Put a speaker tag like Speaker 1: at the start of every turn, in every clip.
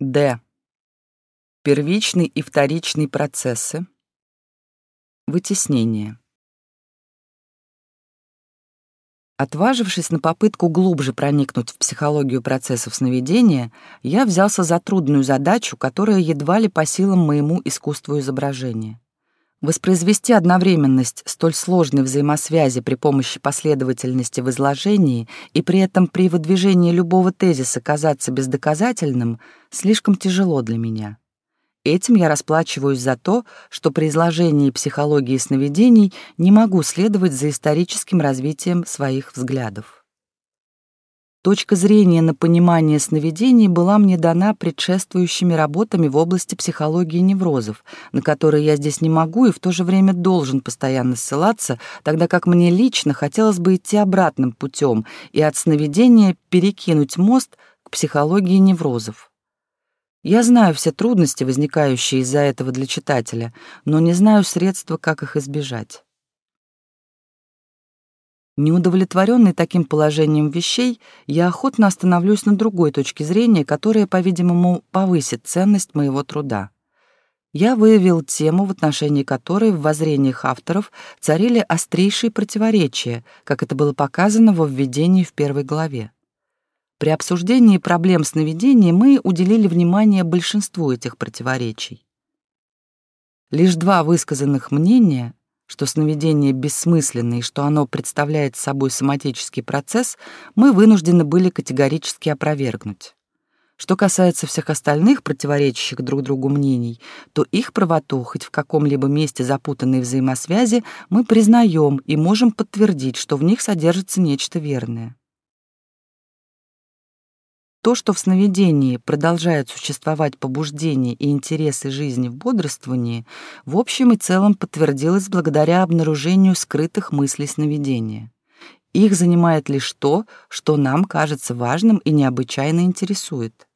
Speaker 1: Д. Первичный и вторичный процессы. Вытеснение. Отважившись на попытку глубже проникнуть в психологию процессов сновидения, я взялся за трудную задачу, которая едва ли по силам моему искусству изображения. Воспроизвести одновременность столь сложной взаимосвязи при помощи последовательности в изложении и при этом при выдвижении любого тезиса казаться бездоказательным слишком тяжело для меня. Этим я расплачиваюсь за то, что при изложении психологии сновидений не могу следовать за историческим развитием своих взглядов. Точка зрения на понимание сновидений была мне дана предшествующими работами в области психологии неврозов, на которые я здесь не могу и в то же время должен постоянно ссылаться, тогда как мне лично хотелось бы идти обратным путем и от сновидения перекинуть мост к психологии неврозов. Я знаю все трудности, возникающие из-за этого для читателя, но не знаю средства, как их избежать. Неудовлетворенный таким положением вещей, я охотно остановлюсь на другой точке зрения, которая, по-видимому, повысит ценность моего труда. Я выявил тему, в отношении которой в воззрениях авторов царили острейшие противоречия, как это было показано во введении в первой главе. При обсуждении проблем сновидений мы уделили внимание большинству этих противоречий. Лишь два высказанных мнения что сновидение бессмысленно и что оно представляет собой соматический процесс, мы вынуждены были категорически опровергнуть. Что касается всех остальных противоречащих друг другу мнений, то их правоту, хоть в каком-либо месте запутанной взаимосвязи, мы признаем и можем подтвердить, что в них содержится нечто верное. То, что в сновидении продолжают существовать побуждения и интересы жизни в бодрствовании, в общем и целом подтвердилось благодаря обнаружению скрытых мыслей сновидения. Их занимает лишь то, что нам кажется важным и необычайно интересует.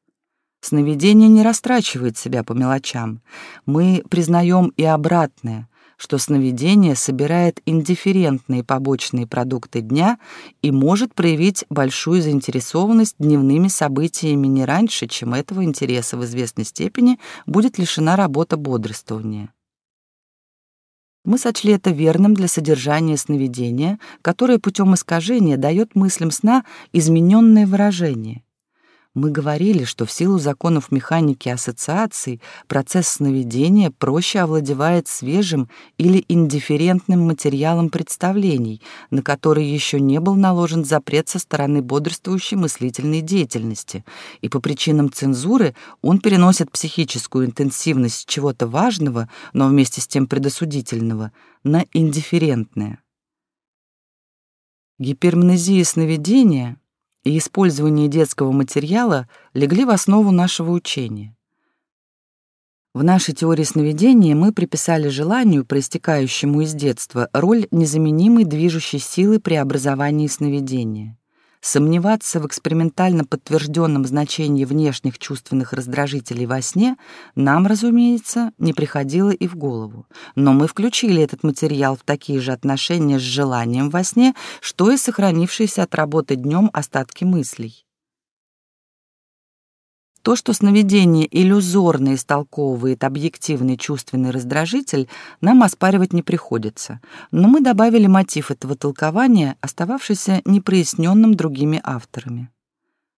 Speaker 1: Сновидение не растрачивает себя по мелочам. Мы признаем и обратное, что сновидение собирает индифферентные побочные продукты дня и может проявить большую заинтересованность дневными событиями не раньше, чем этого интереса в известной степени будет лишена работа бодрствования. Мы сочли это верным для содержания сновидения, которое путем искажения дает мыслям сна измененное выражение. Мы говорили, что в силу законов механики ассоциаций процесс сновидения проще овладевает свежим или индифферентным материалом представлений, на который еще не был наложен запрет со стороны бодрствующей мыслительной деятельности, и по причинам цензуры он переносит психическую интенсивность чего-то важного, но вместе с тем предосудительного, на индифферентное. Гипермнезия сновидения — и использование детского материала легли в основу нашего учения. В нашей теории сновидения мы приписали желанию, проистекающему из детства, роль незаменимой движущей силы при образовании сновидения. Сомневаться в экспериментально подтвержденном значении внешних чувственных раздражителей во сне нам, разумеется, не приходило и в голову. Но мы включили этот материал в такие же отношения с желанием во сне, что и сохранившиеся от работы днем остатки мыслей. То, что сновидение иллюзорно истолковывает объективный чувственный раздражитель, нам оспаривать не приходится, но мы добавили мотив этого толкования, остававшийся непроясненным другими авторами.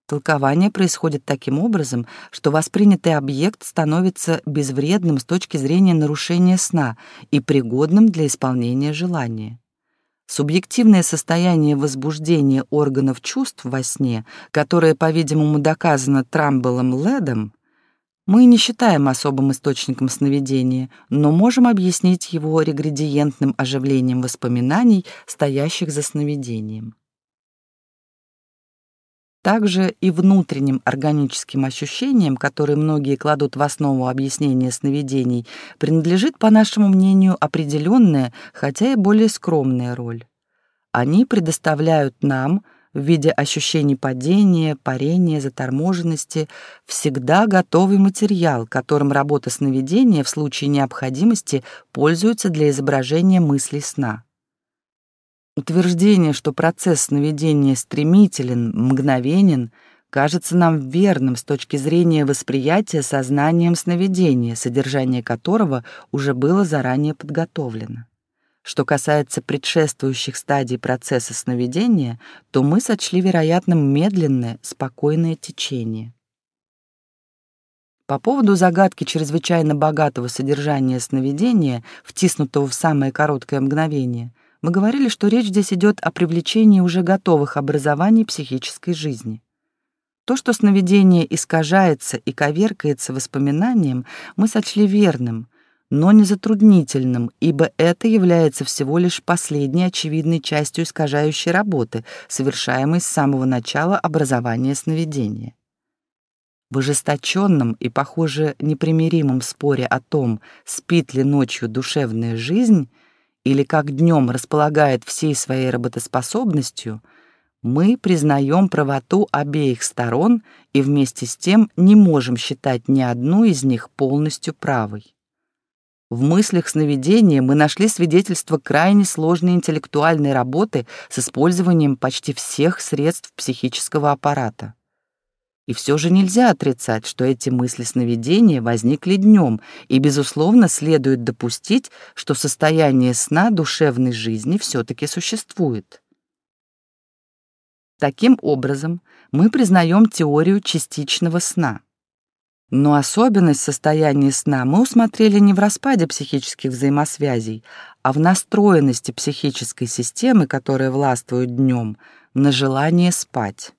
Speaker 1: Толкование происходит таким образом, что воспринятый объект становится безвредным с точки зрения нарушения сна и пригодным для исполнения желания. Субъективное состояние возбуждения органов чувств во сне, которое, по-видимому, доказано Трамблом Ледом, мы не считаем особым источником сновидения, но можем объяснить его реградиентным оживлением воспоминаний, стоящих за сновидением также и внутренним органическим ощущениям, которые многие кладут в основу объяснения сновидений, принадлежит, по нашему мнению, определенная, хотя и более скромная роль. Они предоставляют нам, в виде ощущений падения, парения, заторможенности, всегда готовый материал, которым работа сновидения в случае необходимости пользуется для изображения мыслей сна. Утверждение, что процесс сновидения стремителен, мгновенен, кажется нам верным с точки зрения восприятия сознанием сновидения, содержание которого уже было заранее подготовлено. Что касается предшествующих стадий процесса сновидения, то мы сочли вероятным медленное, спокойное течение. По поводу загадки чрезвычайно богатого содержания сновидения, втиснутого в самое короткое мгновение, мы говорили, что речь здесь идет о привлечении уже готовых образований психической жизни. То, что сновидение искажается и коверкается воспоминанием, мы сочли верным, но не затруднительным, ибо это является всего лишь последней очевидной частью искажающей работы, совершаемой с самого начала образования сновидения. В ожесточенном и, похоже, непримиримом споре о том, спит ли ночью душевная жизнь или как днем располагает всей своей работоспособностью, мы признаем правоту обеих сторон и вместе с тем не можем считать ни одну из них полностью правой. В мыслях сновидения мы нашли свидетельство крайне сложной интеллектуальной работы с использованием почти всех средств психического аппарата. И все же нельзя отрицать, что эти мысли сновидения возникли днем, и, безусловно, следует допустить, что состояние сна душевной жизни все-таки существует. Таким образом, мы признаем теорию частичного сна. Но особенность состояния сна мы усмотрели не в распаде психических взаимосвязей, а в настроенности психической системы, которая властвует днем, на желание спать.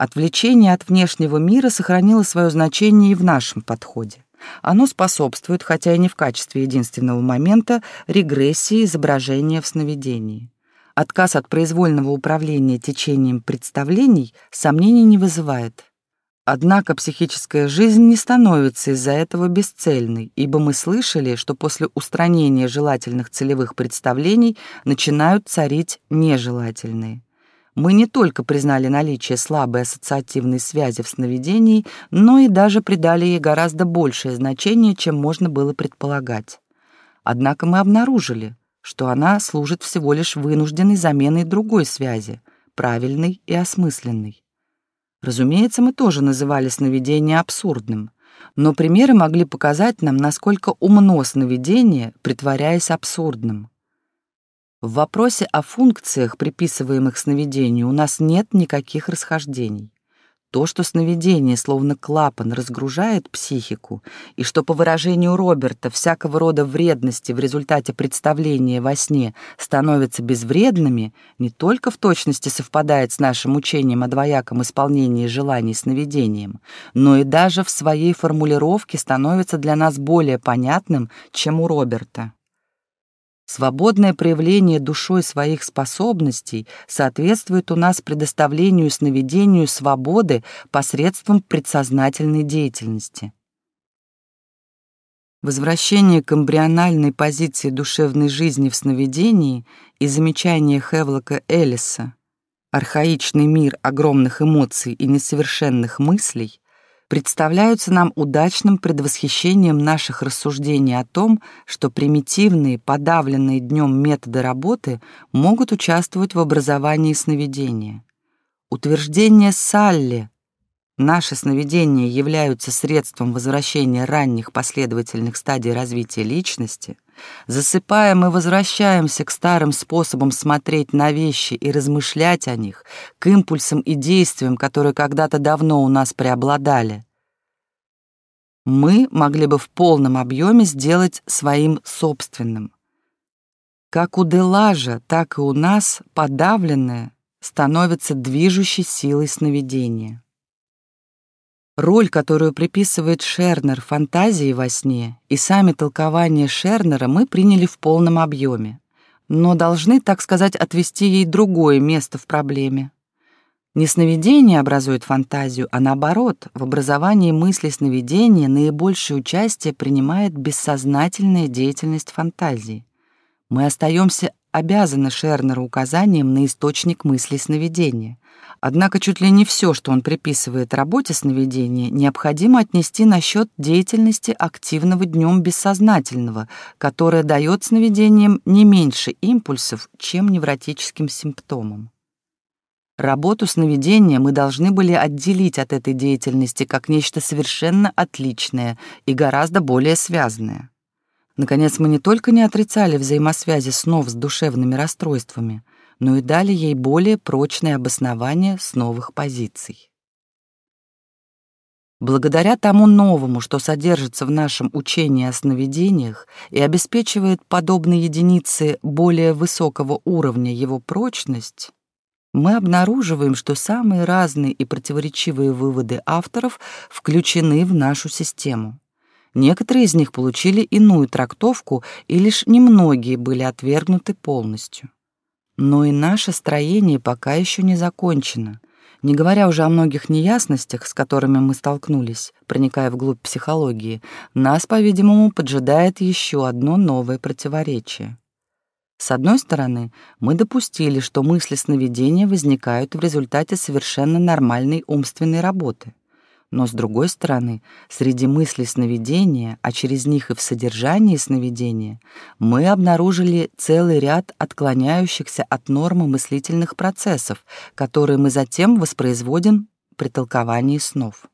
Speaker 1: Отвлечение от внешнего мира сохранило свое значение и в нашем подходе. Оно способствует, хотя и не в качестве единственного момента, регрессии изображения в сновидении. Отказ от произвольного управления течением представлений сомнений не вызывает. Однако психическая жизнь не становится из-за этого бесцельной, ибо мы слышали, что после устранения желательных целевых представлений начинают царить нежелательные мы не только признали наличие слабой ассоциативной связи в сновидении, но и даже придали ей гораздо большее значение, чем можно было предполагать. Однако мы обнаружили, что она служит всего лишь вынужденной заменой другой связи, правильной и осмысленной. Разумеется, мы тоже называли сновидение абсурдным, но примеры могли показать нам, насколько умно сновидение, притворяясь абсурдным. В вопросе о функциях, приписываемых сновидению, у нас нет никаких расхождений. То, что сновидение словно клапан разгружает психику, и что, по выражению Роберта, всякого рода вредности в результате представления во сне становятся безвредными, не только в точности совпадает с нашим учением о двояком исполнении желаний сновидением, но и даже в своей формулировке становится для нас более понятным, чем у Роберта. Свободное проявление душой своих способностей соответствует у нас предоставлению сновидению свободы посредством предсознательной деятельности. Возвращение к эмбриональной позиции душевной жизни в сновидении и замечание Хевлока Эллиса «Архаичный мир огромных эмоций и несовершенных мыслей» представляются нам удачным предвосхищением наших рассуждений о том, что примитивные, подавленные днем методы работы могут участвовать в образовании сновидения. Утверждение Салли Наши сновидения являются средством возвращения ранних последовательных стадий развития личности. Засыпая, мы возвращаемся к старым способам смотреть на вещи и размышлять о них, к импульсам и действиям, которые когда-то давно у нас преобладали. Мы могли бы в полном объеме сделать своим собственным. Как у Делажа, так и у нас подавленное становится движущей силой сновидения. Роль, которую приписывает Шернер фантазии во сне, и сами толкования Шернера мы приняли в полном объеме, но должны, так сказать, отвести ей другое место в проблеме. Не сновидение образует фантазию, а наоборот, в образовании мысли сновидения наибольшее участие принимает бессознательная деятельность фантазии. Мы остаемся обязаны Шернеру указанием на источник мысли сновидения. Однако чуть ли не все, что он приписывает работе сновидения, необходимо отнести на счет деятельности активного днем бессознательного, которая дает сновидениям не меньше импульсов, чем невротическим симптомам. Работу сновидения мы должны были отделить от этой деятельности как нечто совершенно отличное и гораздо более связанное. Наконец, мы не только не отрицали взаимосвязи снов с душевными расстройствами, но и дали ей более прочное обоснование с новых позиций. Благодаря тому новому, что содержится в нашем учении о сновидениях и обеспечивает подобные единицы более высокого уровня его прочность, мы обнаруживаем, что самые разные и противоречивые выводы авторов включены в нашу систему. Некоторые из них получили иную трактовку, и лишь немногие были отвергнуты полностью. Но и наше строение пока еще не закончено, не говоря уже о многих неясностях, с которыми мы столкнулись, проникая вглубь психологии, нас, по-видимому, поджидает еще одно новое противоречие. С одной стороны, мы допустили, что мысли сновидения возникают в результате совершенно нормальной умственной работы. Но с другой стороны, среди мыслей сновидения, а через них и в содержании сновидения, мы обнаружили целый ряд отклоняющихся от нормы мыслительных процессов, которые мы затем воспроизводим при толковании снов.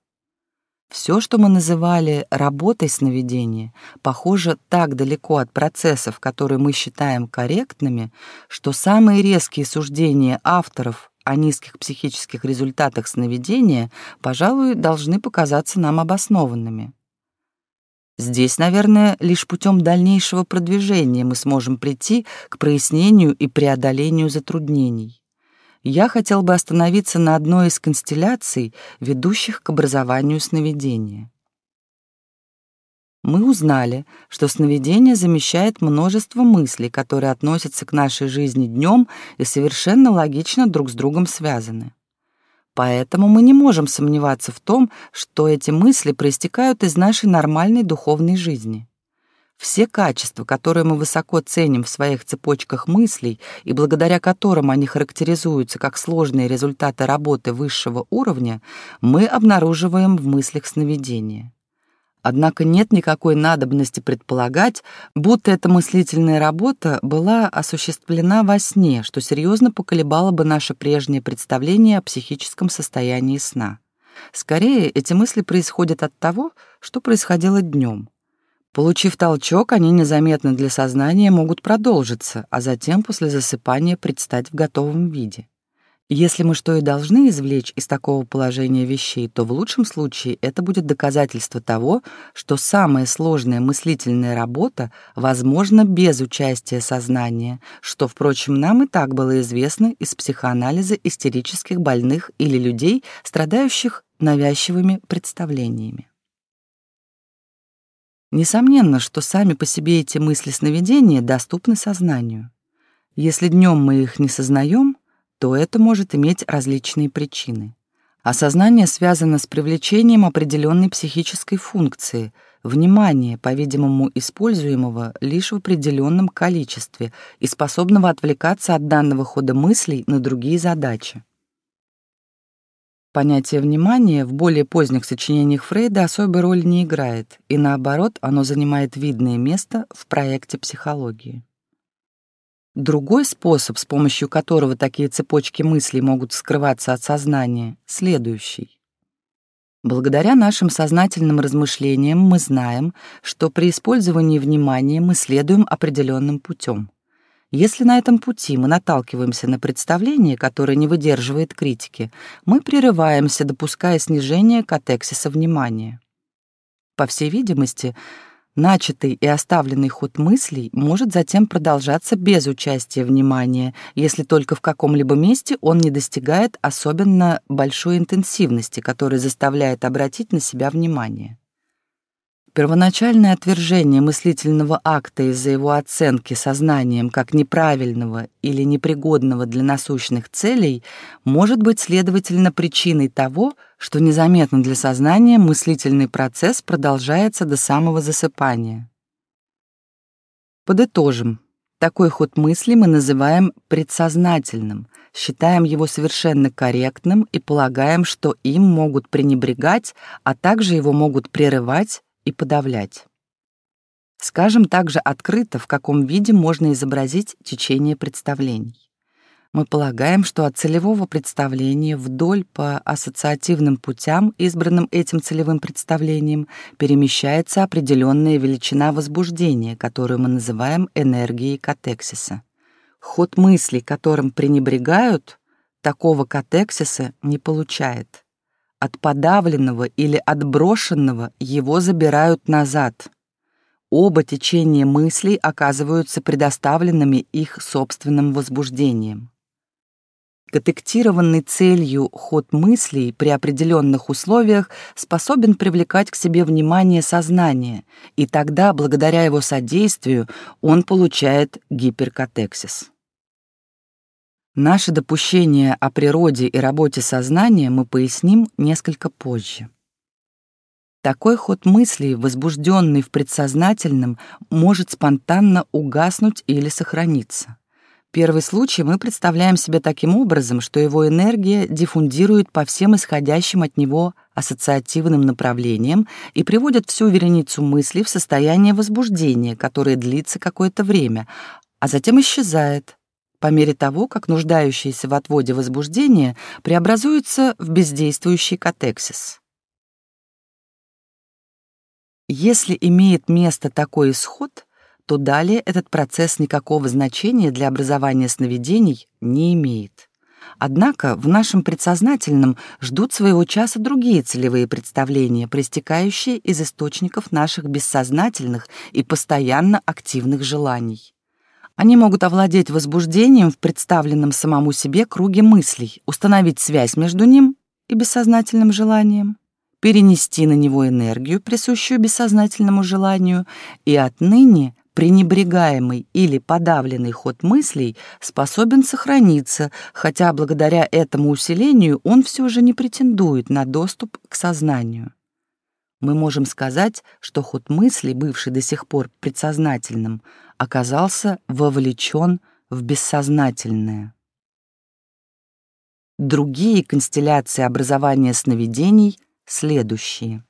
Speaker 1: Все, что мы называли работой сновидения, похоже так далеко от процессов, которые мы считаем корректными, что самые резкие суждения авторов о низких психических результатах сновидения, пожалуй, должны показаться нам обоснованными. Здесь, наверное, лишь путем дальнейшего продвижения мы сможем прийти к прояснению и преодолению затруднений я хотел бы остановиться на одной из констелляций, ведущих к образованию сновидения. Мы узнали, что сновидение замещает множество мыслей, которые относятся к нашей жизни днем и совершенно логично друг с другом связаны. Поэтому мы не можем сомневаться в том, что эти мысли проистекают из нашей нормальной духовной жизни. Все качества, которые мы высоко ценим в своих цепочках мыслей и благодаря которым они характеризуются как сложные результаты работы высшего уровня, мы обнаруживаем в мыслях сновидения. Однако нет никакой надобности предполагать, будто эта мыслительная работа была осуществлена во сне, что серьезно поколебало бы наше прежнее представление о психическом состоянии сна. Скорее, эти мысли происходят от того, что происходило днем. Получив толчок, они незаметно для сознания могут продолжиться, а затем после засыпания предстать в готовом виде. Если мы что и должны извлечь из такого положения вещей, то в лучшем случае это будет доказательство того, что самая сложная мыслительная работа возможна без участия сознания, что, впрочем, нам и так было известно из психоанализа истерических больных или людей, страдающих навязчивыми представлениями. Несомненно, что сами по себе эти мысли сновидения доступны сознанию. Если днем мы их не сознаем, то это может иметь различные причины. Осознание связано с привлечением определенной психической функции, внимания, по-видимому, используемого лишь в определенном количестве и способного отвлекаться от данного хода мыслей на другие задачи. Понятие внимания в более поздних сочинениях Фрейда особой роли не играет, и наоборот, оно занимает видное место в проекте психологии. Другой способ, с помощью которого такие цепочки мыслей могут скрываться от сознания, следующий. Благодаря нашим сознательным размышлениям мы знаем, что при использовании внимания мы следуем определенным путем. Если на этом пути мы наталкиваемся на представление, которое не выдерживает критики, мы прерываемся, допуская снижение катексиса внимания. По всей видимости, начатый и оставленный ход мыслей может затем продолжаться без участия внимания, если только в каком-либо месте он не достигает особенно большой интенсивности, которая заставляет обратить на себя внимание. Первоначальное отвержение мыслительного акта из-за его оценки сознанием как неправильного или непригодного для насущных целей может быть, следовательно, причиной того, что незаметно для сознания мыслительный процесс продолжается до самого засыпания. Подытожим. Такой ход мысли мы называем предсознательным, считаем его совершенно корректным и полагаем, что им могут пренебрегать, а также его могут прерывать и подавлять. Скажем также открыто, в каком виде можно изобразить течение представлений. Мы полагаем, что от целевого представления вдоль по ассоциативным путям, избранным этим целевым представлением, перемещается определенная величина возбуждения, которую мы называем энергией катексиса. Ход мыслей, которым пренебрегают, такого катексиса не получает. От подавленного или отброшенного его забирают назад. Оба течения мыслей оказываются предоставленными их собственным возбуждением. Детектированный целью ход мыслей при определенных условиях способен привлекать к себе внимание сознания, и тогда, благодаря его содействию, он получает гиперкатексис. Наше допущение о природе и работе сознания мы поясним несколько позже. Такой ход мыслей, возбужденный в предсознательном, может спонтанно угаснуть или сохраниться. Первый случай мы представляем себе таким образом, что его энергия диффундирует по всем исходящим от него ассоциативным направлениям и приводит всю вереницу мыслей в состояние возбуждения, которое длится какое-то время, а затем исчезает, по мере того, как нуждающийся в отводе возбуждения преобразуется в бездействующий катексис. Если имеет место такой исход, то далее этот процесс никакого значения для образования сновидений не имеет. Однако в нашем предсознательном ждут своего часа другие целевые представления, проистекающие из источников наших бессознательных и постоянно активных желаний. Они могут овладеть возбуждением в представленном самому себе круге мыслей, установить связь между ним и бессознательным желанием, перенести на него энергию, присущую бессознательному желанию, и отныне пренебрегаемый или подавленный ход мыслей способен сохраниться, хотя благодаря этому усилению он все же не претендует на доступ к сознанию. Мы можем сказать, что ход мыслей, бывший до сих пор предсознательным, оказался вовлечен в бессознательное. Другие констелляции образования сновидений следующие.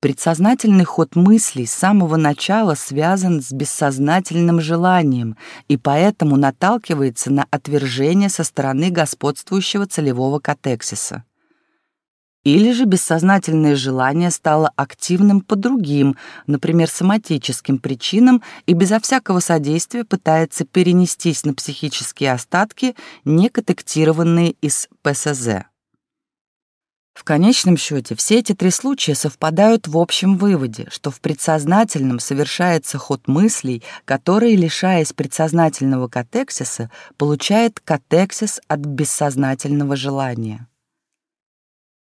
Speaker 1: Предсознательный ход мыслей с самого начала связан с бессознательным желанием и поэтому наталкивается на отвержение со стороны господствующего целевого катексиса. Или же бессознательное желание стало активным по другим, например, соматическим причинам и безо всякого содействия пытается перенестись на психические остатки, не котектированные из ПСЗ. В конечном счете все эти три случая совпадают в общем выводе, что в предсознательном совершается ход мыслей, который, лишаясь предсознательного катексиса, получает катексис от бессознательного желания.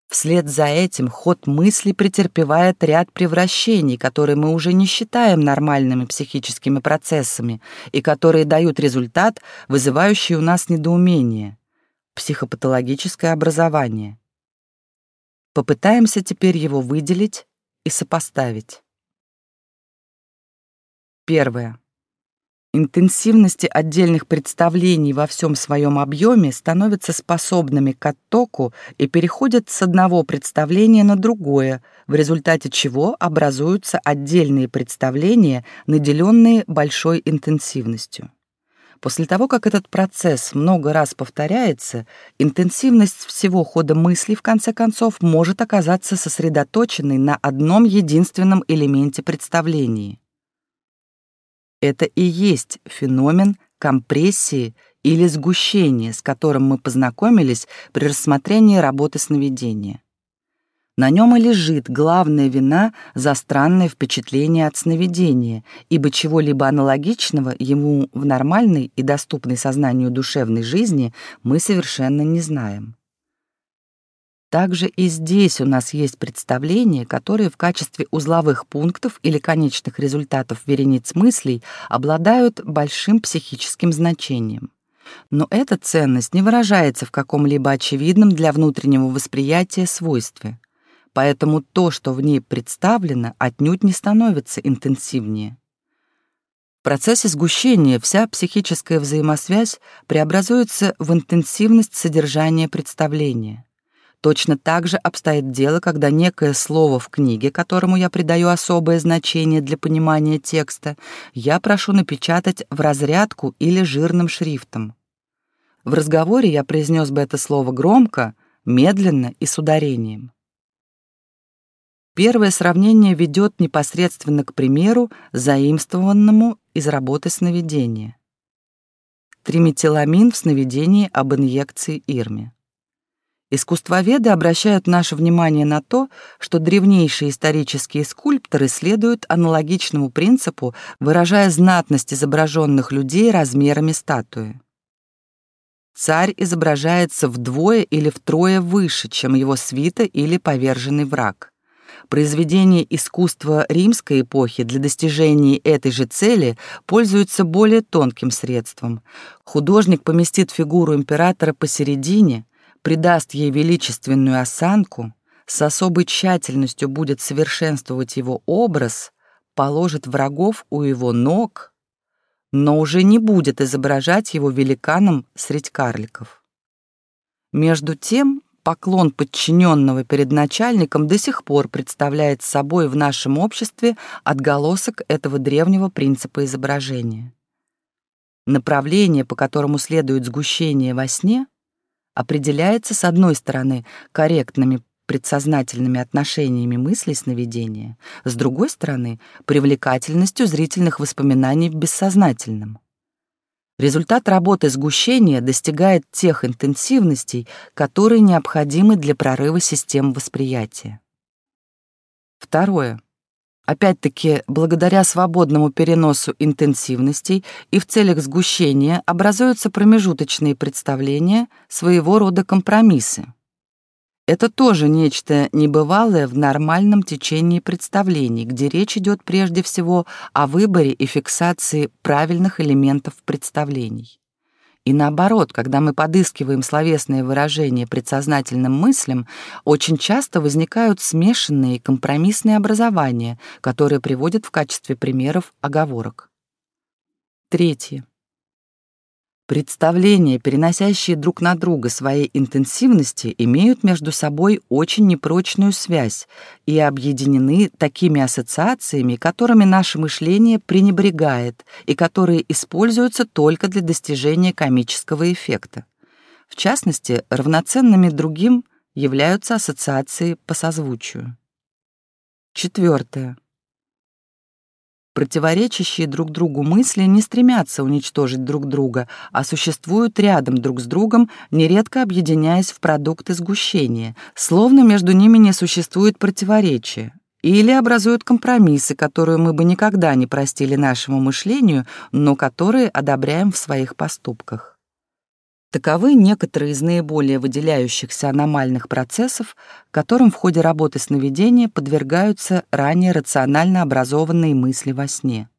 Speaker 1: Вслед за этим ход мысли претерпевает ряд превращений, которые мы уже не считаем нормальными психическими процессами и которые дают результат, вызывающий у нас недоумение — психопатологическое образование. Попытаемся теперь его выделить и сопоставить. Первое. Интенсивности отдельных представлений во всем своем объеме становятся способными к оттоку и переходят с одного представления на другое, в результате чего образуются отдельные представления, наделенные большой интенсивностью. После того, как этот процесс много раз повторяется, интенсивность всего хода мысли в конце концов может оказаться сосредоточенной на одном единственном элементе представления. Это и есть феномен компрессии или сгущения, с которым мы познакомились при рассмотрении работы сновидения. На нем и лежит главная вина за странное впечатление от сновидения, ибо чего-либо аналогичного ему в нормальной и доступной сознанию душевной жизни мы совершенно не знаем. Также и здесь у нас есть представления, которые в качестве узловых пунктов или конечных результатов верениц мыслей обладают большим психическим значением. Но эта ценность не выражается в каком-либо очевидном для внутреннего восприятия свойстве поэтому то, что в ней представлено, отнюдь не становится интенсивнее. В процессе сгущения вся психическая взаимосвязь преобразуется в интенсивность содержания представления. Точно так же обстоит дело, когда некое слово в книге, которому я придаю особое значение для понимания текста, я прошу напечатать в разрядку или жирным шрифтом. В разговоре я произнес бы это слово громко, медленно и с ударением. Первое сравнение ведет непосредственно к примеру, заимствованному из работы сновидения. Триметиламин в сновидении об инъекции Ирме. Искусствоведы обращают наше внимание на то, что древнейшие исторические скульпторы следуют аналогичному принципу, выражая знатность изображенных людей размерами статуи. Царь изображается вдвое или втрое выше, чем его свита или поверженный враг. Произведения искусства римской эпохи для достижения этой же цели пользуются более тонким средством. Художник поместит фигуру императора посередине — придаст ей величественную осанку, с особой тщательностью будет совершенствовать его образ, положит врагов у его ног, но уже не будет изображать его великаном средь карликов. Между тем, поклон подчиненного перед начальником до сих пор представляет собой в нашем обществе отголосок этого древнего принципа изображения. Направление, по которому следует сгущение во сне, определяется, с одной стороны, корректными предсознательными отношениями мысли сновидения, с другой стороны, привлекательностью зрительных воспоминаний в бессознательном. Результат работы сгущения достигает тех интенсивностей, которые необходимы для прорыва систем восприятия. Второе. Опять-таки, благодаря свободному переносу интенсивностей и в целях сгущения образуются промежуточные представления, своего рода компромиссы. Это тоже нечто небывалое в нормальном течении представлений, где речь идет прежде всего о выборе и фиксации правильных элементов представлений. И наоборот, когда мы подыскиваем словесные выражения предсознательным мыслям, очень часто возникают смешанные компромиссные образования, которые приводят в качестве примеров оговорок. Третье. Представления, переносящие друг на друга своей интенсивности, имеют между собой очень непрочную связь и объединены такими ассоциациями, которыми наше мышление пренебрегает и которые используются только для достижения комического эффекта. В частности, равноценными другим являются ассоциации по созвучию. Четвертое. Противоречащие друг другу мысли не стремятся уничтожить друг друга, а существуют рядом друг с другом, нередко объединяясь в продукты сгущения, словно между ними не существует противоречия, или образуют компромиссы, которые мы бы никогда не простили нашему мышлению, но которые одобряем в своих поступках. Таковы некоторые из наиболее выделяющихся аномальных процессов, которым в ходе работы сновидения подвергаются ранее рационально образованные мысли во сне.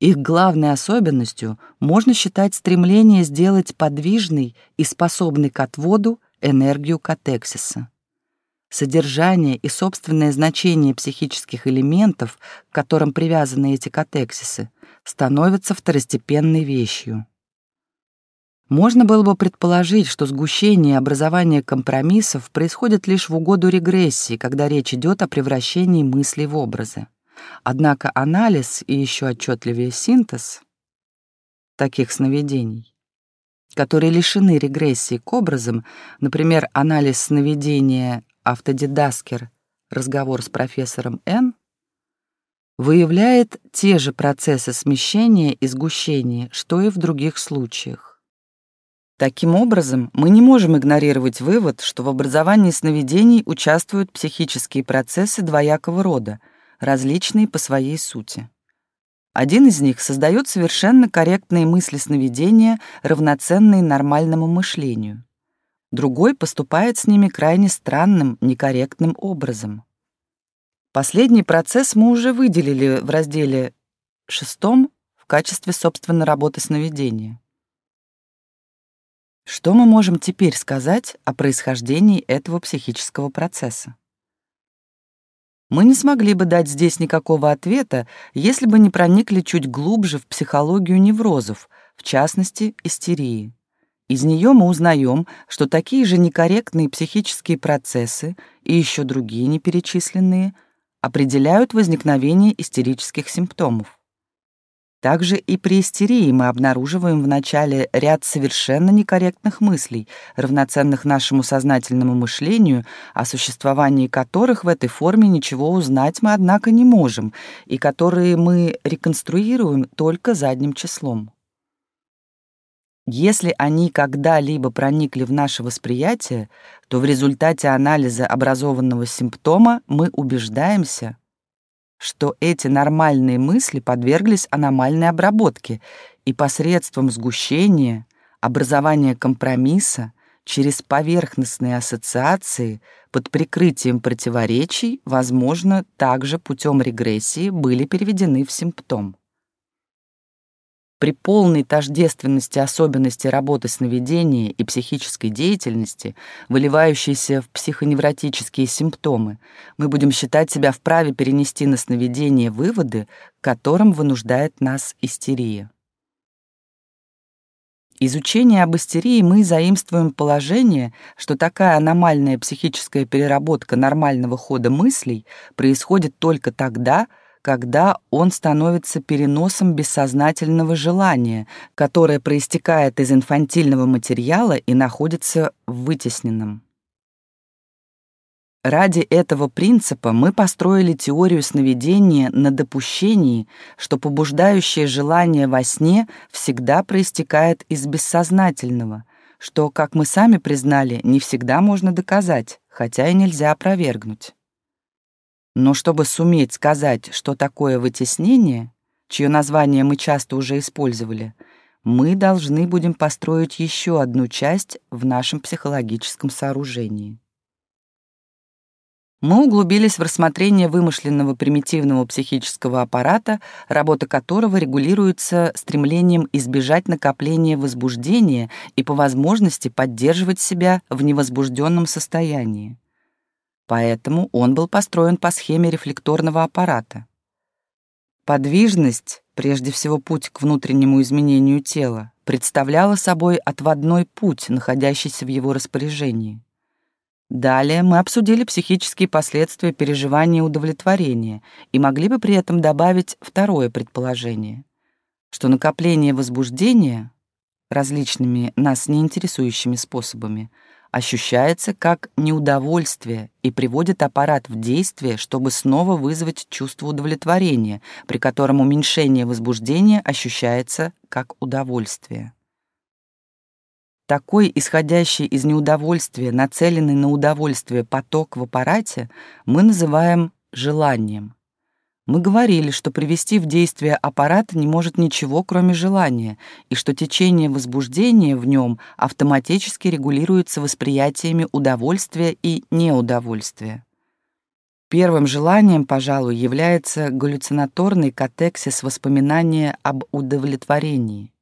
Speaker 1: Их главной особенностью можно считать стремление сделать подвижной и способной к отводу энергию катексиса. Содержание и собственное значение психических элементов, к которым привязаны эти катексисы, становятся второстепенной вещью. Можно было бы предположить, что сгущение и образование компромиссов происходит лишь в угоду регрессии, когда речь идет о превращении мыслей в образы. Однако анализ и еще отчетливее синтез таких сновидений, которые лишены регрессии к образам, например, анализ сновидения автодидаскер «Разговор с профессором Н», выявляет те же процессы смещения и сгущения, что и в других случаях. Таким образом, мы не можем игнорировать вывод, что в образовании сновидений участвуют психические процессы двоякого рода, различные по своей сути. Один из них создает совершенно корректные мысли сновидения, равноценные нормальному мышлению. Другой поступает с ними крайне странным, некорректным образом. Последний процесс мы уже выделили в разделе шестом в качестве, собственно, работы сновидения. Что мы можем теперь сказать о происхождении этого психического процесса? Мы не смогли бы дать здесь никакого ответа, если бы не проникли чуть глубже в психологию неврозов, в частности, истерии. Из нее мы узнаем, что такие же некорректные психические процессы и еще другие неперечисленные определяют возникновение истерических симптомов. Также и при истерии мы обнаруживаем в начале ряд совершенно некорректных мыслей, равноценных нашему сознательному мышлению, о существовании которых в этой форме ничего узнать мы, однако, не можем, и которые мы реконструируем только задним числом. Если они когда-либо проникли в наше восприятие, то в результате анализа образованного симптома мы убеждаемся, что эти нормальные мысли подверглись аномальной обработке и посредством сгущения, образования компромисса, через поверхностные ассоциации, под прикрытием противоречий, возможно, также путем регрессии были переведены в симптом. При полной тождественности особенностей работы сновидения и психической деятельности, выливающейся в психоневротические симптомы, мы будем считать себя вправе перенести на сновидение выводы, которым вынуждает нас истерия. Изучение об истерии мы заимствуем положение, что такая аномальная психическая переработка нормального хода мыслей происходит только тогда, когда он становится переносом бессознательного желания, которое проистекает из инфантильного материала и находится в вытесненном. Ради этого принципа мы построили теорию сновидения на допущении, что побуждающее желание во сне всегда проистекает из бессознательного, что, как мы сами признали, не всегда можно доказать, хотя и нельзя опровергнуть. Но чтобы суметь сказать, что такое вытеснение, чье название мы часто уже использовали, мы должны будем построить еще одну часть в нашем психологическом сооружении. Мы углубились в рассмотрение вымышленного примитивного психического аппарата, работа которого регулируется стремлением избежать накопления возбуждения и по возможности поддерживать себя в невозбужденном состоянии. Поэтому он был построен по схеме рефлекторного аппарата. Подвижность, прежде всего путь к внутреннему изменению тела, представляла собой отводной путь, находящийся в его распоряжении. Далее мы обсудили психические последствия переживания удовлетворения и могли бы при этом добавить второе предположение, что накопление возбуждения различными нас не интересующими способами – ощущается как неудовольствие и приводит аппарат в действие, чтобы снова вызвать чувство удовлетворения, при котором уменьшение возбуждения ощущается как удовольствие. Такой исходящий из неудовольствия, нацеленный на удовольствие поток в аппарате мы называем желанием. Мы говорили, что привести в действие аппарат не может ничего, кроме желания, и что течение возбуждения в нем автоматически регулируется восприятиями удовольствия и неудовольствия. Первым желанием, пожалуй, является галлюцинаторный катексис воспоминания об удовлетворении.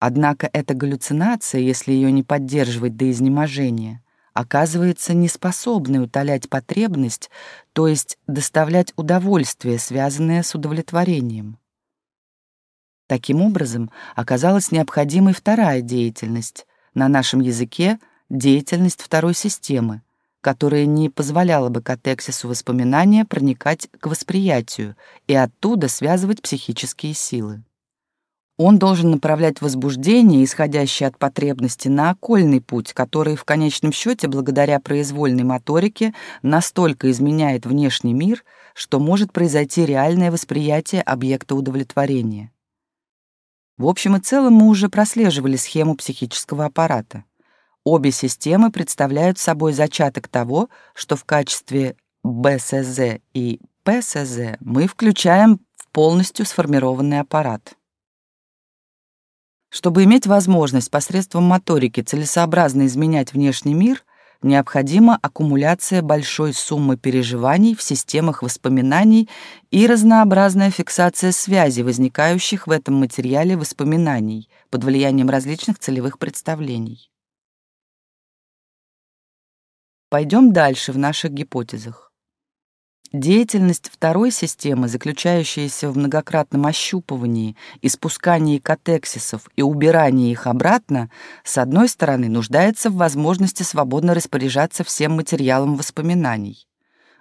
Speaker 1: Однако эта галлюцинация, если ее не поддерживать до изнеможения, оказывается неспособной утолять потребность, то есть доставлять удовольствие, связанное с удовлетворением. Таким образом, оказалась необходимой вторая деятельность, на нашем языке деятельность второй системы, которая не позволяла бы катексису воспоминания проникать к восприятию и оттуда связывать психические силы. Он должен направлять возбуждение, исходящее от потребности, на окольный путь, который в конечном счете, благодаря произвольной моторике, настолько изменяет внешний мир, что может произойти реальное восприятие объекта удовлетворения. В общем и целом мы уже прослеживали схему психического аппарата. Обе системы представляют собой зачаток того, что в качестве БСЗ и ПСЗ мы включаем в полностью сформированный аппарат. Чтобы иметь возможность посредством моторики целесообразно изменять внешний мир, необходима аккумуляция большой суммы переживаний в системах воспоминаний и разнообразная фиксация связей, возникающих в этом материале воспоминаний под влиянием различных целевых представлений. Пойдем дальше в наших гипотезах. Деятельность второй системы, заключающаяся в многократном ощупывании, испускании катексисов и убирании их обратно, с одной стороны, нуждается в возможности свободно распоряжаться всем материалом воспоминаний.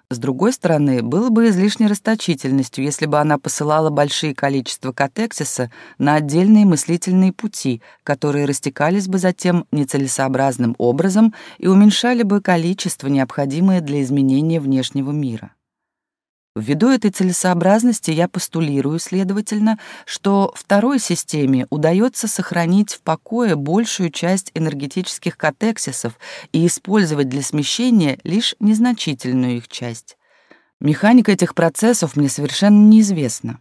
Speaker 1: С другой стороны, было бы излишней расточительностью, если бы она посылала большие количества катексиса на отдельные мыслительные пути, которые растекались бы затем нецелесообразным образом и уменьшали бы количество, необходимое для изменения внешнего мира. Ввиду этой целесообразности я постулирую, следовательно, что второй системе удается сохранить в покое большую часть энергетических катексисов и использовать для смещения лишь незначительную их часть. Механика этих процессов мне совершенно неизвестна.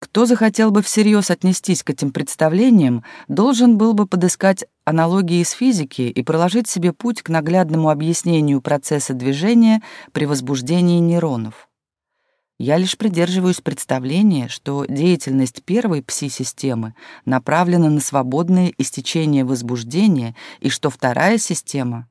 Speaker 1: Кто захотел бы всерьез отнестись к этим представлениям, должен был бы подыскать аналогии из физики и проложить себе путь к наглядному объяснению процесса движения при возбуждении нейронов. Я лишь придерживаюсь представления, что деятельность первой пси-системы направлена на свободное истечение возбуждения и что вторая система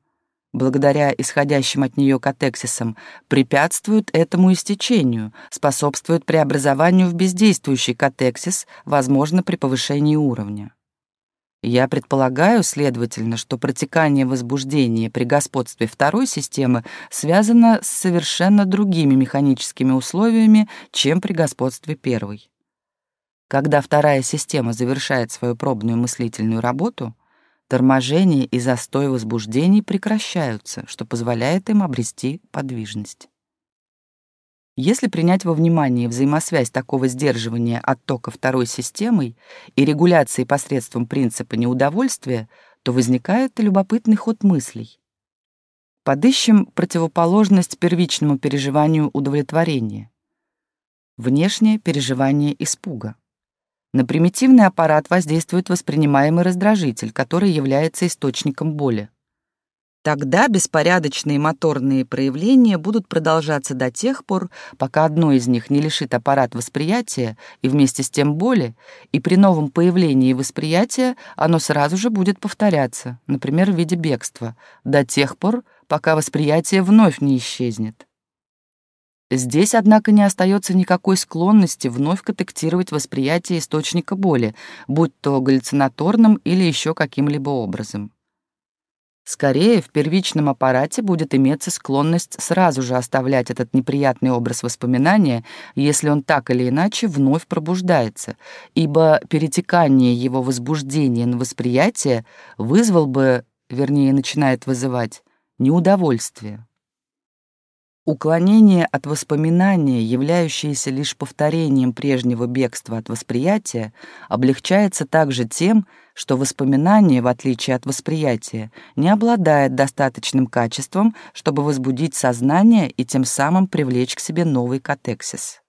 Speaker 1: благодаря исходящим от нее катексисам, препятствуют этому истечению, способствуют преобразованию в бездействующий катексис, возможно, при повышении уровня. Я предполагаю, следовательно, что протекание возбуждения при господстве второй системы связано с совершенно другими механическими условиями, чем при господстве первой. Когда вторая система завершает свою пробную мыслительную работу, Торможение и застой возбуждений прекращаются, что позволяет им обрести подвижность. Если принять во внимание взаимосвязь такого сдерживания оттока второй системой и регуляции посредством принципа неудовольствия, то возникает любопытный ход мыслей. Подыщем противоположность первичному переживанию удовлетворения. Внешнее переживание испуга. На примитивный аппарат воздействует воспринимаемый раздражитель, который является источником боли. Тогда беспорядочные моторные проявления будут продолжаться до тех пор, пока одно из них не лишит аппарат восприятия и вместе с тем боли, и при новом появлении восприятия оно сразу же будет повторяться, например, в виде бегства, до тех пор, пока восприятие вновь не исчезнет. Здесь, однако, не остается никакой склонности вновь котектировать восприятие источника боли, будь то галлюцинаторным или еще каким-либо образом. Скорее, в первичном аппарате будет иметься склонность сразу же оставлять этот неприятный образ воспоминания, если он так или иначе вновь пробуждается, ибо перетекание его возбуждения на восприятие вызвал бы, вернее, начинает вызывать, неудовольствие. Уклонение от воспоминания, являющееся лишь повторением прежнего бегства от восприятия, облегчается также тем, что воспоминание, в отличие от восприятия, не обладает достаточным качеством, чтобы возбудить сознание и тем самым привлечь к себе новый катексис.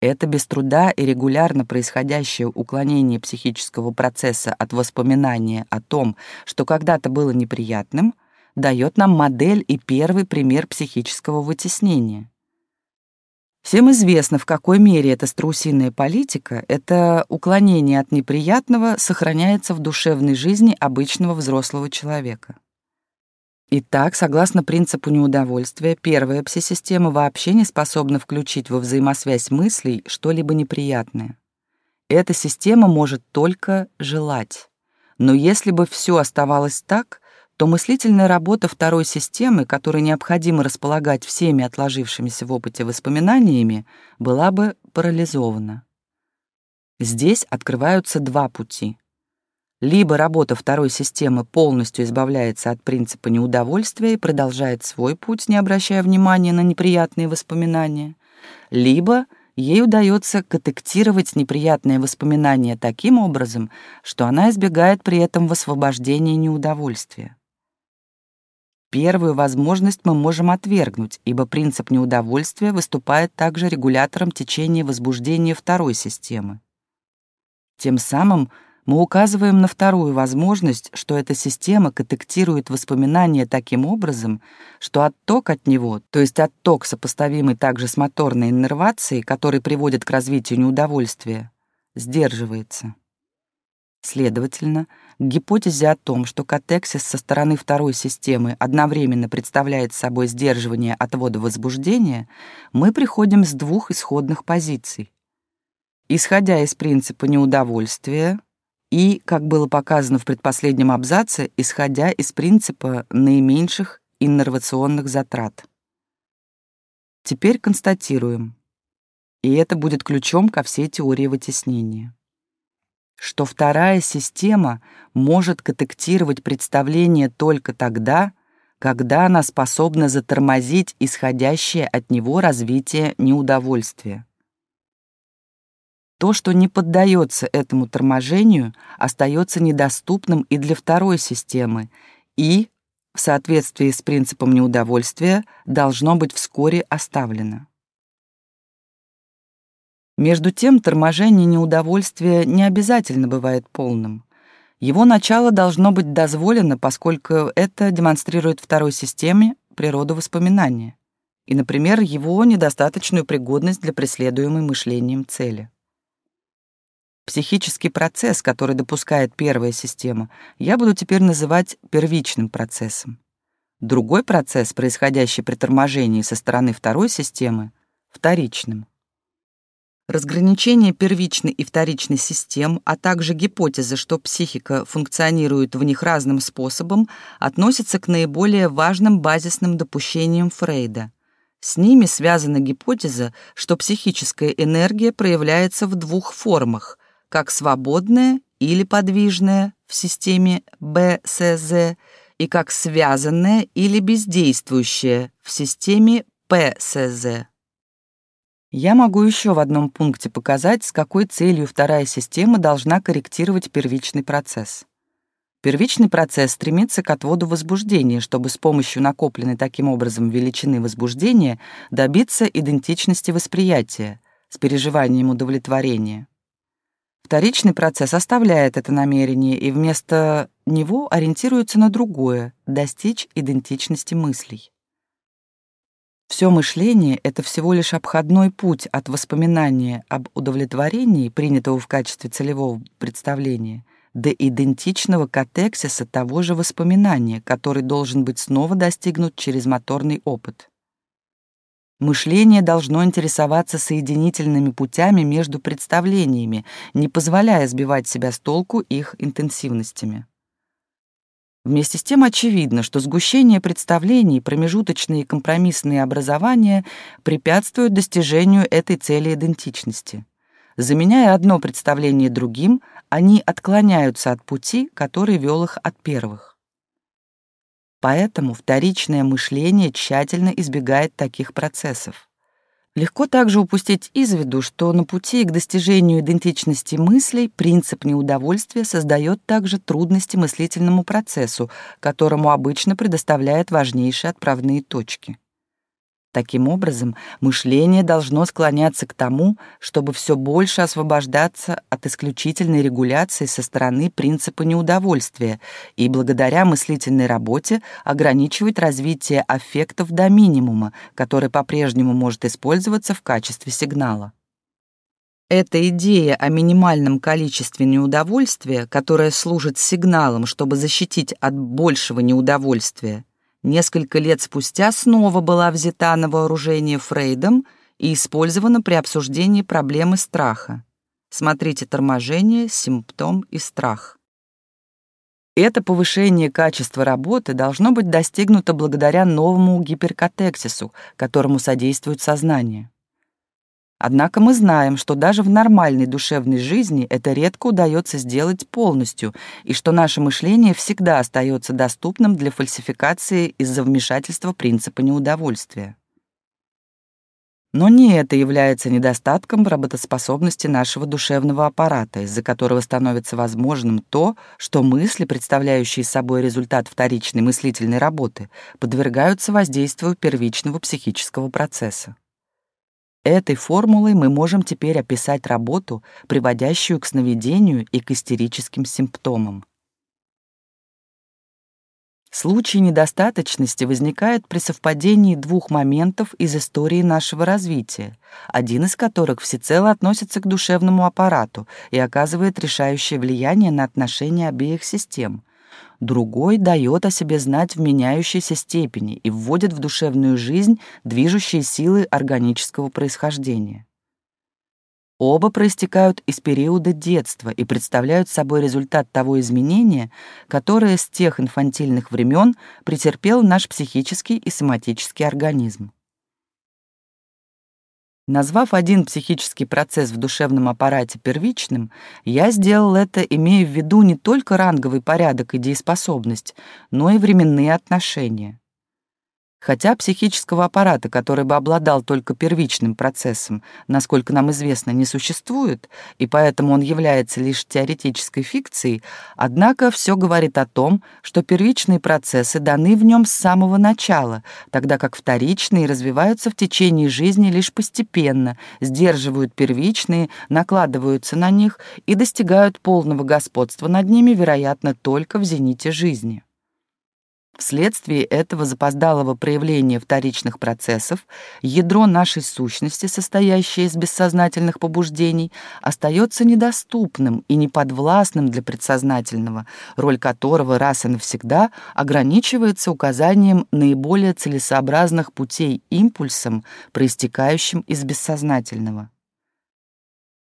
Speaker 1: Это без труда и регулярно происходящее уклонение психического процесса от воспоминания о том, что когда-то было неприятным — дает нам модель и первый пример психического вытеснения. Всем известно, в какой мере эта страусиная политика, это уклонение от неприятного сохраняется в душевной жизни обычного взрослого человека. Итак, согласно принципу неудовольствия, первая псисистема вообще не способна включить во взаимосвязь мыслей что-либо неприятное. Эта система может только желать. Но если бы все оставалось так, то мыслительная работа второй системы, которой необходимо располагать всеми отложившимися в опыте воспоминаниями, была бы парализована. Здесь открываются два пути. Либо работа второй системы полностью избавляется от принципа неудовольствия и продолжает свой путь, не обращая внимания на неприятные воспоминания, либо ей удается котектировать неприятные воспоминания таким образом, что она избегает при этом высвобождения неудовольствия. Первую возможность мы можем отвергнуть, ибо принцип неудовольствия выступает также регулятором течения возбуждения второй системы. Тем самым мы указываем на вторую возможность, что эта система котектирует воспоминания таким образом, что отток от него, то есть отток, сопоставимый также с моторной иннервацией, который приводит к развитию неудовольствия, сдерживается. Следовательно, к гипотезе о том, что катексис со стороны второй системы одновременно представляет собой сдерживание отвода возбуждения, мы приходим с двух исходных позиций. Исходя из принципа неудовольствия и, как было показано в предпоследнем абзаце, исходя из принципа наименьших иннервационных затрат. Теперь констатируем, и это будет ключом ко всей теории вытеснения, что вторая система может котектировать представление только тогда, когда она способна затормозить исходящее от него развитие неудовольствия. То, что не поддается этому торможению, остается недоступным и для второй системы, и, в соответствии с принципом неудовольствия, должно быть вскоре оставлено. Между тем, торможение неудовольствия не обязательно бывает полным. Его начало должно быть дозволено, поскольку это демонстрирует второй системе природу воспоминания и, например, его недостаточную пригодность для преследуемой мышлением цели. Психический процесс, который допускает первая система, я буду теперь называть первичным процессом. Другой процесс, происходящий при торможении со стороны второй системы, вторичным. Разграничение первичной и вторичной систем, а также гипотеза, что психика функционирует в них разным способом, относятся к наиболее важным базисным допущениям Фрейда. С ними связана гипотеза, что психическая энергия проявляется в двух формах, как свободная или подвижная в системе БСЗ и как связанная или бездействующая в системе ПСЗ. Я могу еще в одном пункте показать, с какой целью вторая система должна корректировать первичный процесс. Первичный процесс стремится к отводу возбуждения, чтобы с помощью накопленной таким образом величины возбуждения добиться идентичности восприятия с переживанием удовлетворения. Вторичный процесс оставляет это намерение и вместо него ориентируется на другое — достичь идентичности мыслей. Все мышление — это всего лишь обходной путь от воспоминания об удовлетворении, принятого в качестве целевого представления, до идентичного катексиса того же воспоминания, который должен быть снова достигнут через моторный опыт. Мышление должно интересоваться соединительными путями между представлениями, не позволяя сбивать себя с толку их интенсивностями. Вместе с тем очевидно, что сгущение представлений, промежуточные и компромиссные образования препятствуют достижению этой цели идентичности. Заменяя одно представление другим, они отклоняются от пути, который вел их от первых. Поэтому вторичное мышление тщательно избегает таких процессов. Легко также упустить из виду, что на пути к достижению идентичности мыслей принцип неудовольствия создает также трудности мыслительному процессу, которому обычно предоставляет важнейшие отправные точки. Таким образом, мышление должно склоняться к тому, чтобы все больше освобождаться от исключительной регуляции со стороны принципа неудовольствия и благодаря мыслительной работе ограничивать развитие аффектов до минимума, который по-прежнему может использоваться в качестве сигнала. Эта идея о минимальном количестве неудовольствия, которая служит сигналом, чтобы защитить от большего неудовольствия, несколько лет спустя снова была взята на вооружение Фрейдом и использована при обсуждении проблемы страха. Смотрите торможение, симптом и страх. Это повышение качества работы должно быть достигнуто благодаря новому гиперкатексису, которому содействует сознание. Однако мы знаем, что даже в нормальной душевной жизни это редко удается сделать полностью, и что наше мышление всегда остается доступным для фальсификации из-за вмешательства принципа неудовольствия. Но не это является недостатком работоспособности нашего душевного аппарата, из-за которого становится возможным то, что мысли, представляющие собой результат вторичной мыслительной работы, подвергаются воздействию первичного психического процесса. Этой формулой мы можем теперь описать работу, приводящую к сновидению и к истерическим симптомам. Случай недостаточности возникает при совпадении двух моментов из истории нашего развития, один из которых всецело относится к душевному аппарату и оказывает решающее влияние на отношения обеих систем, другой дает о себе знать в меняющейся степени и вводит в душевную жизнь движущие силы органического происхождения. Оба проистекают из периода детства и представляют собой результат того изменения, которое с тех инфантильных времен претерпел наш психический и соматический организм. Назвав один психический процесс в душевном аппарате первичным, я сделал это, имея в виду не только ранговый порядок и дееспособность, но и временные отношения. Хотя психического аппарата, который бы обладал только первичным процессом, насколько нам известно, не существует, и поэтому он является лишь теоретической фикцией, однако все говорит о том, что первичные процессы даны в нем с самого начала, тогда как вторичные развиваются в течение жизни лишь постепенно, сдерживают первичные, накладываются на них и достигают полного господства над ними, вероятно, только в зените жизни. Вследствие этого запоздалого проявления вторичных процессов ядро нашей сущности, состоящее из бессознательных побуждений, остается недоступным и неподвластным для предсознательного, роль которого раз и навсегда ограничивается указанием наиболее целесообразных путей импульсом, проистекающим из бессознательного.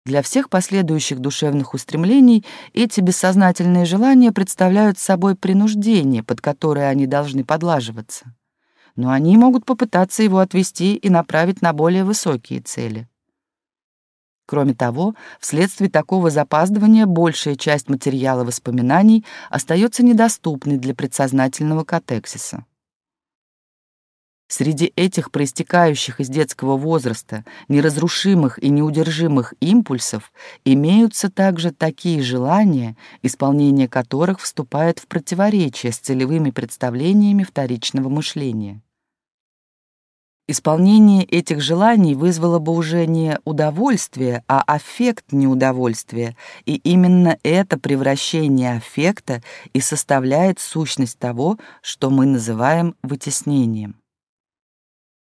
Speaker 1: Для всех последующих душевных устремлений эти бессознательные желания представляют собой принуждение, под которое они должны подлаживаться. Но они могут попытаться его отвести и направить на более высокие цели. Кроме того, вследствие такого запаздывания большая часть материала воспоминаний остается недоступной для предсознательного катексиса. Среди этих проистекающих из детского возраста неразрушимых и неудержимых импульсов имеются также такие желания, исполнение которых вступает в противоречие с целевыми представлениями вторичного мышления. Исполнение этих желаний вызвало бы уже не удовольствие, а аффект неудовольствия, и именно это превращение аффекта и составляет сущность того, что мы называем вытеснением.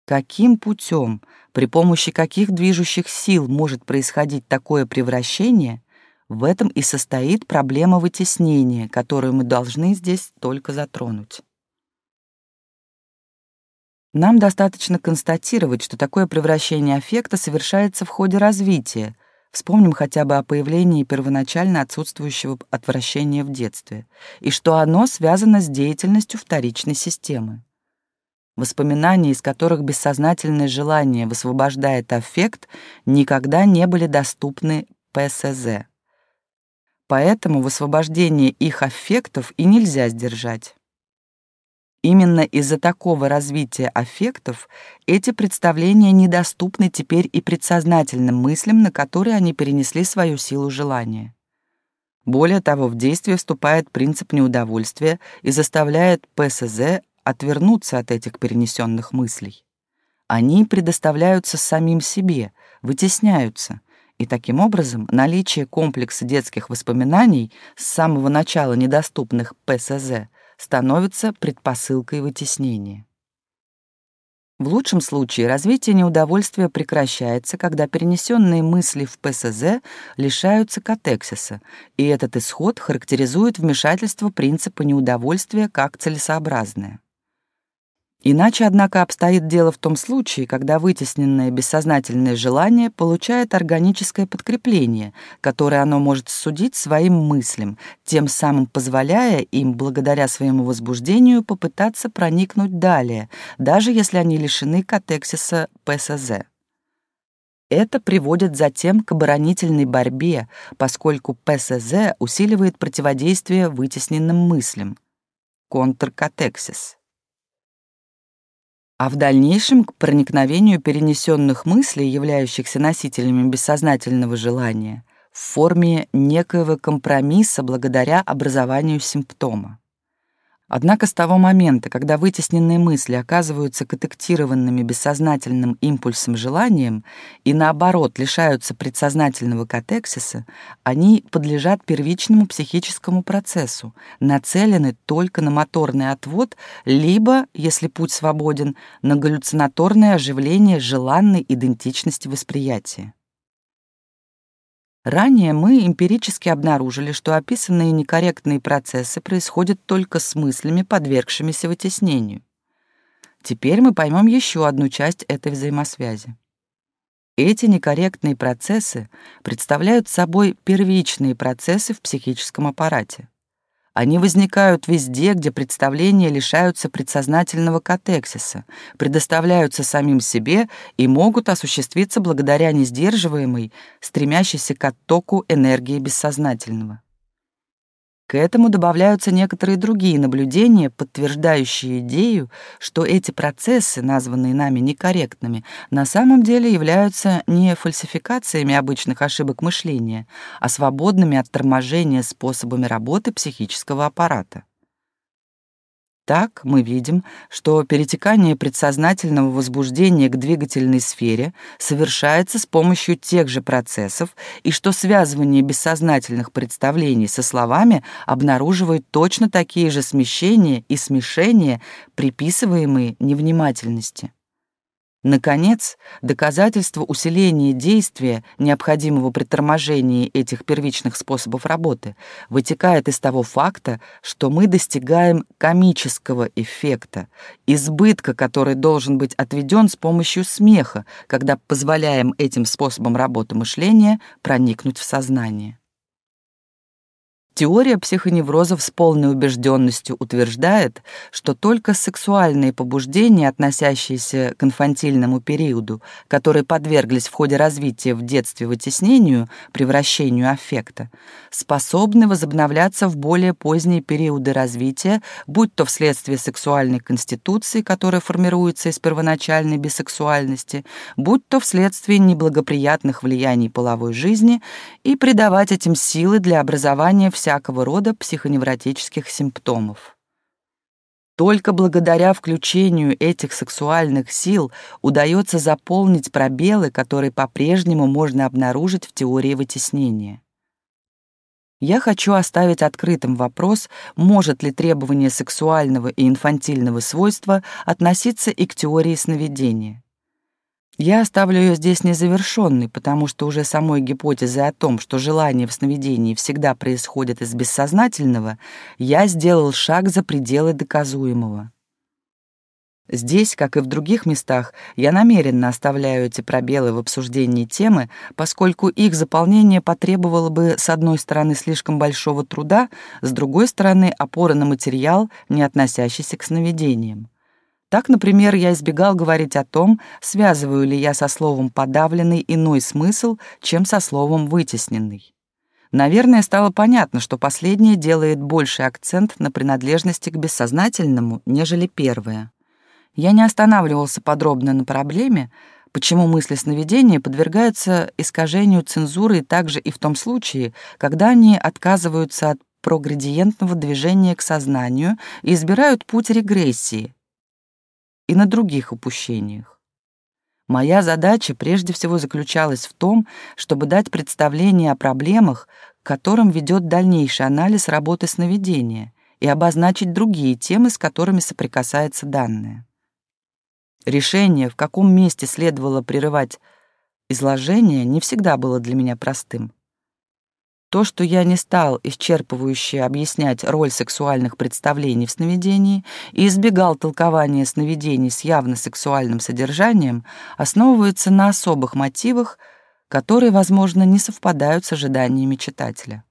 Speaker 1: Каким путем, при помощи каких движущих сил может происходить такое превращение, в этом и состоит проблема вытеснения, которую мы должны здесь только затронуть. Нам достаточно констатировать, что такое превращение аффекта совершается в ходе развития. Вспомним хотя бы о появлении первоначально отсутствующего отвращения в детстве, и что оно связано с деятельностью вторичной системы. Воспоминания, из которых бессознательное желание высвобождает аффект, никогда не были доступны ПСЗ. Поэтому высвобождение их аффектов и нельзя сдержать. Именно из-за такого развития аффектов эти представления недоступны теперь и предсознательным мыслям, на которые они перенесли свою силу желания. Более того, в действие вступает принцип неудовольствия и заставляет ПСЗ отвернуться от этих перенесенных мыслей. Они предоставляются самим себе, вытесняются, и таким образом наличие комплекса детских воспоминаний с самого начала недоступных ПСЗ становится предпосылкой вытеснения. В лучшем случае развитие неудовольствия прекращается, когда перенесенные мысли в ПСЗ лишаются катексиса, и этот исход характеризует вмешательство принципа неудовольствия как целесообразное. Иначе, однако, обстоит дело в том случае, когда вытесненное бессознательное желание получает органическое подкрепление, которое оно может судить своим мыслям, тем самым позволяя им, благодаря своему возбуждению, попытаться проникнуть далее, даже если они лишены катексиса ПСЗ. Это приводит затем к оборонительной борьбе, поскольку ПСЗ усиливает противодействие вытесненным мыслям. Контркатексис а в дальнейшем к проникновению перенесенных мыслей, являющихся носителями бессознательного желания, в форме некоего компромисса благодаря образованию симптома. Однако с того момента, когда вытесненные мысли оказываются котектированными бессознательным импульсом желанием и, наоборот, лишаются предсознательного катексиса, они подлежат первичному психическому процессу, нацелены только на моторный отвод, либо, если путь свободен, на галлюцинаторное оживление желанной идентичности восприятия. Ранее мы эмпирически обнаружили, что описанные некорректные процессы происходят только с мыслями, подвергшимися вытеснению. Теперь мы поймем еще одну часть этой взаимосвязи. Эти некорректные процессы представляют собой первичные процессы в психическом аппарате. Они возникают везде, где представления лишаются предсознательного катексиса, предоставляются самим себе и могут осуществиться благодаря несдерживаемой, стремящейся к оттоку энергии бессознательного. К этому добавляются некоторые другие наблюдения, подтверждающие идею, что эти процессы, названные нами некорректными, на самом деле являются не фальсификациями обычных ошибок мышления, а свободными от торможения способами работы психического аппарата. Так мы видим, что перетекание предсознательного возбуждения к двигательной сфере совершается с помощью тех же процессов и что связывание бессознательных представлений со словами обнаруживает точно такие же смещения и смешения, приписываемые невнимательности. Наконец, доказательство усиления действия, необходимого при торможении этих первичных способов работы, вытекает из того факта, что мы достигаем комического эффекта, избытка, который должен быть отведен с помощью смеха, когда позволяем этим способам работы мышления проникнуть в сознание. Теория психоневрозов с полной убежденностью утверждает, что только сексуальные побуждения, относящиеся к инфантильному периоду, которые подверглись в ходе развития в детстве вытеснению, превращению аффекта, способны возобновляться в более поздние периоды развития, будь то вследствие сексуальной конституции, которая формируется из первоначальной бисексуальности, будь то вследствие неблагоприятных влияний половой жизни, и придавать этим силы для образования всех всякого рода психоневротических симптомов. Только благодаря включению этих сексуальных сил удается заполнить пробелы, которые по-прежнему можно обнаружить в теории вытеснения. Я хочу оставить открытым вопрос, может ли требование сексуального и инфантильного свойства относиться и к теории сновидения. Я оставлю ее здесь незавершенной, потому что уже самой гипотезой о том, что желание в сновидении всегда происходит из бессознательного, я сделал шаг за пределы доказуемого. Здесь, как и в других местах, я намеренно оставляю эти пробелы в обсуждении темы, поскольку их заполнение потребовало бы, с одной стороны, слишком большого труда, с другой стороны, опоры на материал, не относящийся к сновидениям. Так, например, я избегал говорить о том, связываю ли я со словом «подавленный» иной смысл, чем со словом «вытесненный». Наверное, стало понятно, что последнее делает больший акцент на принадлежности к бессознательному, нежели первое. Я не останавливался подробно на проблеме, почему мысли сновидения подвергаются искажению цензуры также и в том случае, когда они отказываются от проградиентного движения к сознанию и избирают путь регрессии, и на других упущениях. Моя задача прежде всего заключалась в том, чтобы дать представление о проблемах, к которым ведет дальнейший анализ работы сновидения, и обозначить другие темы, с которыми соприкасается данное. Решение, в каком месте следовало прерывать изложение, не всегда было для меня простым. То, что я не стал исчерпывающе объяснять роль сексуальных представлений в сновидении и избегал толкования сновидений с явно сексуальным содержанием, основывается на особых мотивах, которые, возможно, не совпадают с ожиданиями читателя.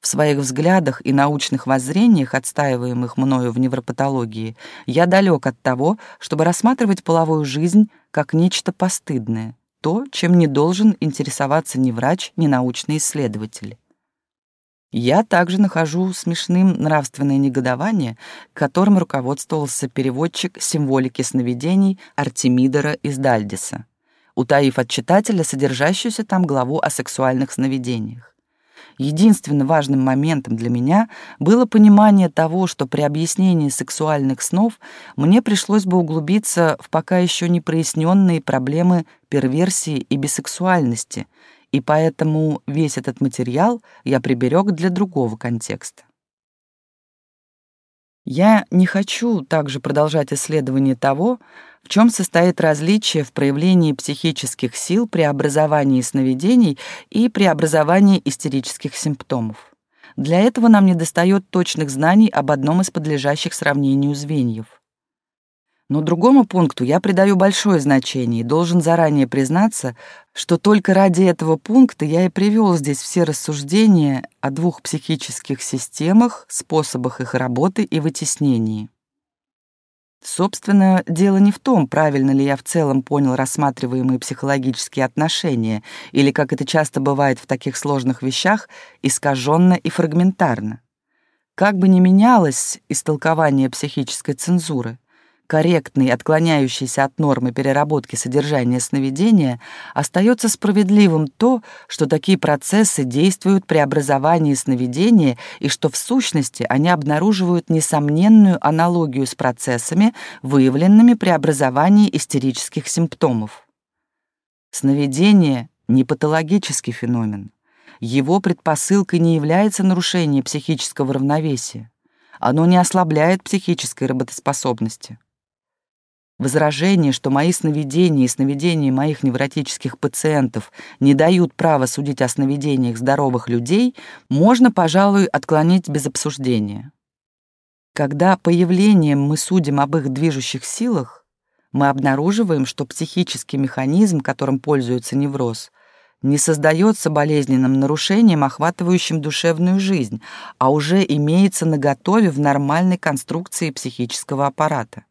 Speaker 1: В своих взглядах и научных воззрениях, отстаиваемых мною в невропатологии, я далек от того, чтобы рассматривать половую жизнь как нечто постыдное, то, чем не должен интересоваться ни врач, ни научный исследователь. Я также нахожу смешным нравственное негодование, которым руководствовался переводчик символики сновидений Артемидора из Дальдиса, утаив от читателя содержащуюся там главу о сексуальных сновидениях. Единственным важным моментом для меня было понимание того, что при объяснении сексуальных снов мне пришлось бы углубиться в пока еще не проясненные проблемы перверсии и бисексуальности — и поэтому весь этот материал я приберег для другого контекста. Я не хочу также продолжать исследование того, в чем состоит различие в проявлении психических сил при образовании сновидений и при образовании истерических симптомов. Для этого нам недостает точных знаний об одном из подлежащих сравнению звеньев. Но другому пункту я придаю большое значение и должен заранее признаться, что только ради этого пункта я и привел здесь все рассуждения о двух психических системах, способах их работы и вытеснении. Собственно, дело не в том, правильно ли я в целом понял рассматриваемые психологические отношения, или, как это часто бывает в таких сложных вещах, искаженно и фрагментарно. Как бы ни менялось истолкование психической цензуры, корректный, отклоняющийся от нормы переработки содержания сновидения, остается справедливым то, что такие процессы действуют при образовании сновидения и что в сущности они обнаруживают несомненную аналогию с процессами, выявленными при образовании истерических симптомов. Сновидение — не патологический феномен. Его предпосылкой не является нарушение психического равновесия. Оно не ослабляет психической работоспособности. Возражение, что мои сновидения и сновидения моих невротических пациентов не дают права судить о сновидениях здоровых людей, можно, пожалуй, отклонить без обсуждения. Когда появлением мы судим об их движущих силах, мы обнаруживаем, что психический механизм, которым пользуется невроз, не создается болезненным нарушением, охватывающим душевную жизнь, а уже имеется наготове в нормальной конструкции психического аппарата.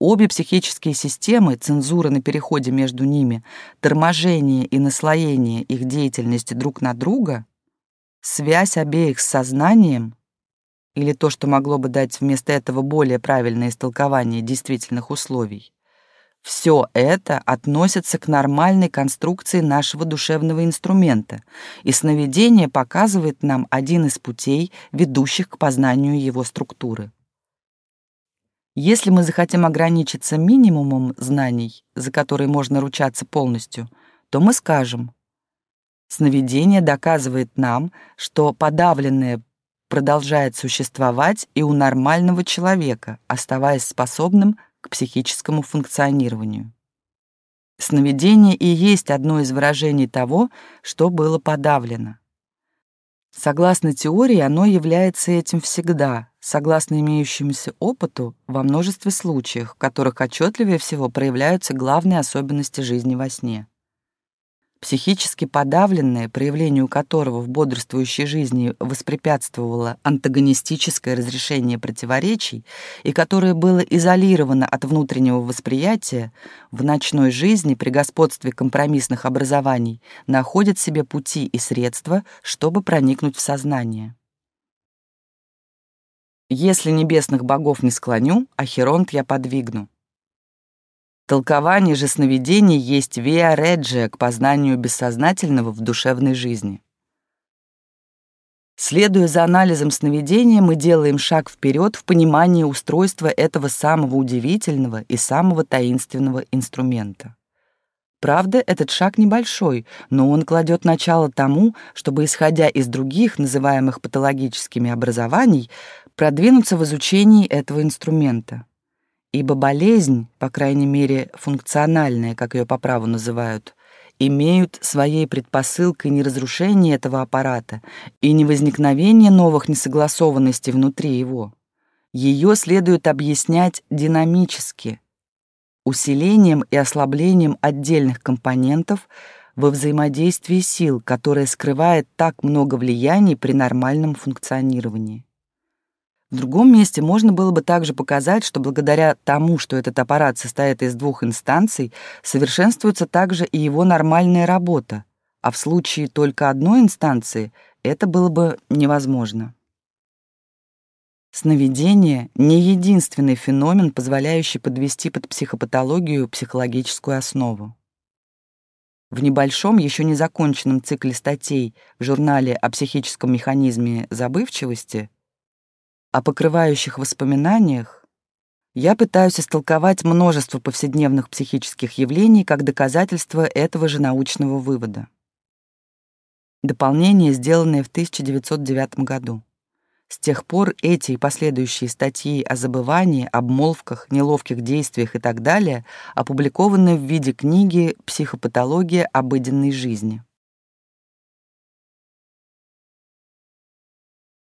Speaker 1: Обе психические системы, цензура на переходе между ними, торможение и наслоение их деятельности друг на друга, связь обеих с сознанием или то, что могло бы дать вместо этого более правильное истолкование действительных условий, все это относится к нормальной конструкции нашего душевного инструмента, и сновидение показывает нам один из путей, ведущих к познанию его структуры. Если мы захотим ограничиться минимумом знаний, за которые можно ручаться полностью, то мы скажем, сновидение доказывает нам, что подавленное продолжает существовать и у нормального человека, оставаясь способным к психическому функционированию. Сновидение и есть одно из выражений того, что было подавлено. Согласно теории, оно является этим всегда, согласно имеющемуся опыту, во множестве случаев, в которых отчетливее всего проявляются главные особенности жизни во сне. Психически подавленное, проявлению которого в бодрствующей жизни воспрепятствовало антагонистическое разрешение противоречий и которое было изолировано от внутреннего восприятия, в ночной жизни при господстве компромиссных образований находит себе пути и средства, чтобы проникнуть в сознание. Если небесных богов не склоню, а Херонт я подвигну. Толкование же сновидений есть виа реджия к познанию бессознательного в душевной жизни. Следуя за анализом сновидения, мы делаем шаг вперед в понимании устройства этого самого удивительного и самого таинственного инструмента. Правда, этот шаг небольшой, но он кладет начало тому, чтобы, исходя из других, называемых патологическими образований, продвинуться в изучении этого инструмента. Ибо болезнь, по крайней мере функциональная, как ее по праву называют, имеют своей предпосылкой не разрушение этого аппарата и не возникновение новых несогласованностей внутри его. Ее следует объяснять динамически, усилением и ослаблением отдельных компонентов во взаимодействии сил, которое скрывает так много влияний при нормальном функционировании. В другом месте можно было бы также показать, что благодаря тому, что этот аппарат состоит из двух инстанций, совершенствуется также и его нормальная работа, а в случае только одной инстанции это было бы невозможно. Сновидение — не единственный феномен, позволяющий подвести под психопатологию психологическую основу. В небольшом, еще не законченном цикле статей в журнале о психическом механизме забывчивости о покрывающих воспоминаниях, я пытаюсь истолковать множество повседневных психических явлений как доказательство этого же научного вывода. Дополнение, сделанное в 1909 году. С тех пор эти и последующие статьи о забывании, обмолвках, неловких действиях и так далее опубликованы в виде книги «Психопатология обыденной жизни».